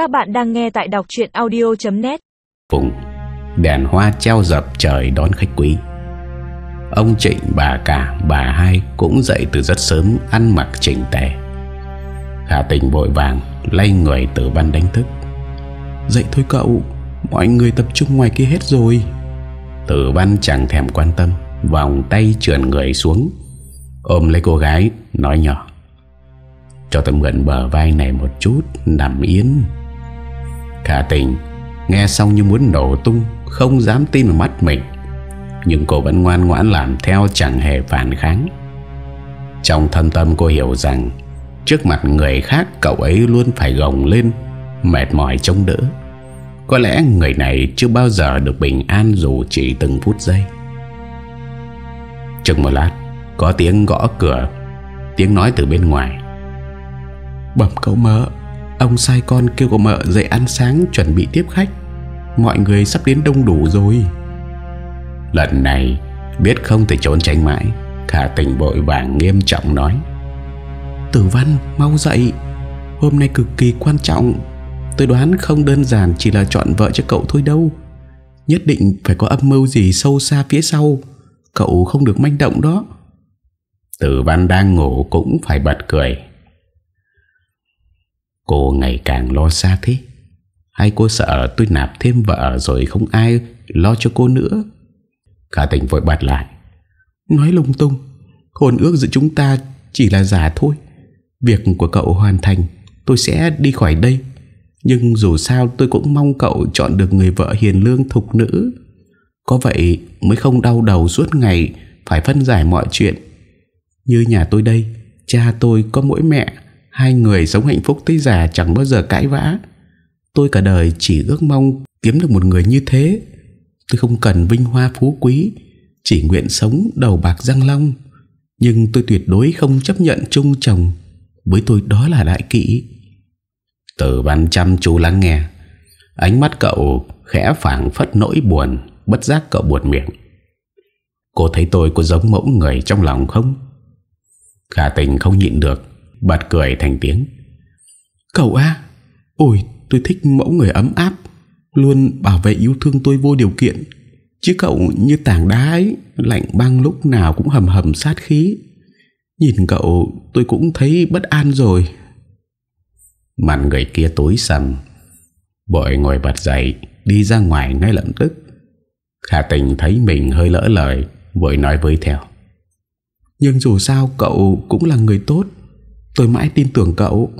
Các bạn đang nghe tại đọc chuyện audio.net Phùng Đèn hoa treo dập trời đón khách quý. Ông Trịnh, bà cả, bà hai Cũng dậy từ rất sớm Ăn mặc chỉnh tề. Khả tình vội vàng Lay người từ văn đánh thức. Dậy thôi cậu Mọi người tập trung ngoài kia hết rồi. Tử văn chẳng thèm quan tâm Vòng tay trườn người xuống. Ôm lấy cô gái Nói nhỏ. Cho tôi mượn bờ vai này một chút Nằm yên cả tình. Nghe xong như muốn nổ tung, Không dám tin vào mắt mình. Nhưng cô vẫn ngoan ngoãn làm theo Chẳng hề phản kháng. Trong thâm tâm cô hiểu rằng, Trước mặt người khác Cậu ấy luôn phải gồng lên, Mệt mỏi chống đỡ. Có lẽ người này chưa bao giờ được bình an Dù chỉ từng phút giây. Chừng một lát, Có tiếng gõ cửa, Tiếng nói từ bên ngoài. Bẩm cậu mơ Ông sai con kêu cậu mợ dậy ăn sáng Chuẩn bị tiếp khách. Mọi người sắp đến đông đủ rồi. Lần này Biết không thể trốn tránh mãi. Khả tình vội vàng nghiêm trọng nói. Tử văn mau dậy. Hôm nay cực kỳ quan trọng. Tôi đoán không đơn giản chỉ là chọn vợ cho cậu thôi đâu. Nhất định phải có âm mưu gì sâu xa phía sau. Cậu không được manh động đó. Tử văn đang ngủ cũng phải bật cười Cô ngày càng lo xa thế. Hay cô sợ tôi nạp thêm vợ Rồi không ai lo cho cô nữa. Khả tình vội bật lại. Nói lung tung, hồn ước giữa chúng ta chỉ là giả thôi. Việc của cậu hoàn thành, Tôi sẽ đi khỏi đây. Nhưng dù sao tôi cũng mong cậu Chọn được người vợ hiền lương thục nữ. Có vậy mới không đau đầu suốt ngày Phải phân giải mọi chuyện. Như nhà tôi đây, Cha tôi có mỗi mẹ Hai người sống hạnh phúc tới già chẳng bao giờ cãi vã. Tôi cả đời chỉ ước mong Kiếm được một người như thế. Tôi không cần vinh hoa phú quý, Chỉ nguyện sống đầu bạc răng long. Nhưng tôi tuyệt đối không chấp nhận chung chồng, Với tôi đó là đại kỵ. Tử văn chăm chú lắng nghe. Ánh mắt cậu khẽ phảng phất nỗi buồn, Bất giác cậu buồn miệng. Cô thấy tôi có giống mẫu người trong lòng không? Khả tình không nhịn được. Bật cười thành tiếng. Cậu á Ôi, tôi thích mẫu người ấm áp, Luôn bảo vệ yêu thương tôi vô điều kiện. Chứ cậu như tảng đá ấy, Lạnh băng lúc nào cũng hầm hầm sát khí. Nhìn cậu, tôi cũng thấy bất an rồi. Mặt người kia tối sầm. Bội ngồi bật dậy, Đi ra ngoài ngay lập tức. Khả tình thấy mình hơi lỡ lời, Vội nói với theo. Nhưng dù sao cậu cũng là người tốt. Tôi mãi tin tưởng cậu.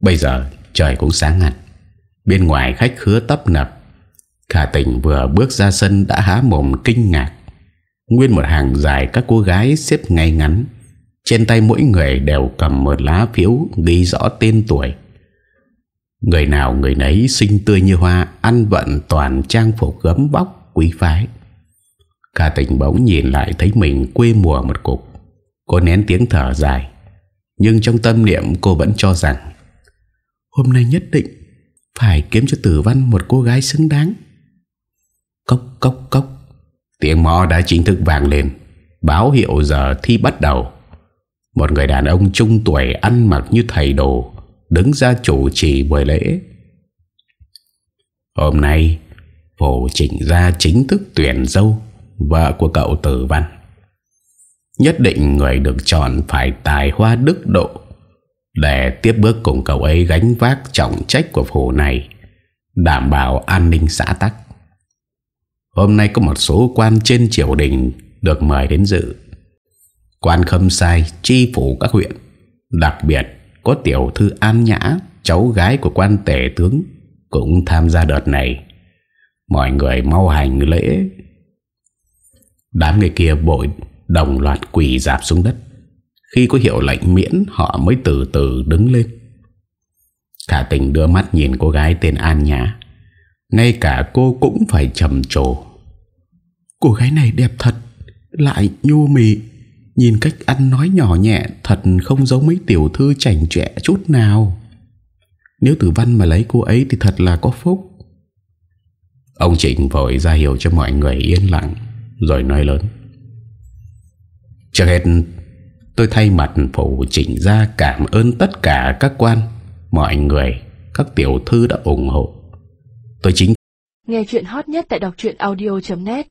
Bây giờ trời cũng sáng ngặt Bên ngoài khách khứa tấp nập. Khả tình vừa bước ra sân đã há mồm kinh ngạc. Nguyên một hàng dài các cô gái xếp ngay ngắn. Trên tay mỗi người đều cầm một lá phiếu ghi rõ tên tuổi. Người nào người nấy xinh tươi như hoa, Ăn vận toàn trang phục gấm bóc quý phái. Khả tình bỗng nhìn lại thấy mình quê mùa một cục. Cô nén tiếng thở dài. Nhưng trong tâm niệm cô vẫn cho rằng, Hôm nay nhất định Phải kiếm cho tử văn một cô gái xứng đáng. Cốc cốc cốc, Tiếng mò đã chính thức vang lên. Báo hiệu giờ thi bắt đầu. Một người đàn ông trung tuổi Ăn mặc như thầy đồ, Đứng ra chủ trì buổi lễ. Hôm nay, Phổ chỉnh ra chính thức tuyển dâu, Vợ của cậu tử văn. Nhất định người được chọn Phải tài hoa đức độ. Để tiếp bước cùng cậu ấy Gánh vác trọng trách của phủ này, Đảm bảo an ninh xã tắc. Hôm nay có một số quan trên triều đình Được mời đến dự. Quan khâm sai, chi phủ các huyện, Đặc biệt có tiểu thư An Nhã, Cháu gái của quan tể tướng, Cũng tham gia đợt này. Mọi người mau hành lễ. Đám người kia bội Đồng loạt quỳ dạp xuống đất. Khi có hiệu lệnh miễn, Họ mới từ từ đứng lên. Cả tình đưa mắt nhìn cô gái tên An Nhã. Ngay cả cô cũng phải trầm trồ. Cô gái này đẹp thật, Lại nhu mì. Nhìn cách ăn nói nhỏ nhẹ, Thật không giống mấy tiểu thư chảnh trẻ chút nào. Nếu tử văn mà lấy cô ấy Thì thật là có phúc. Ông Trịnh vội ra hiểu cho mọi người yên lặng, Rồi nói lớn. Trước hết, Tôi thay mặt phụ chỉnh ra cảm ơn tất cả các quan, Mọi người, Các tiểu thư đã ủng hộ. Tôi chính Nghe chuyện hot nhất tại đọc audio.net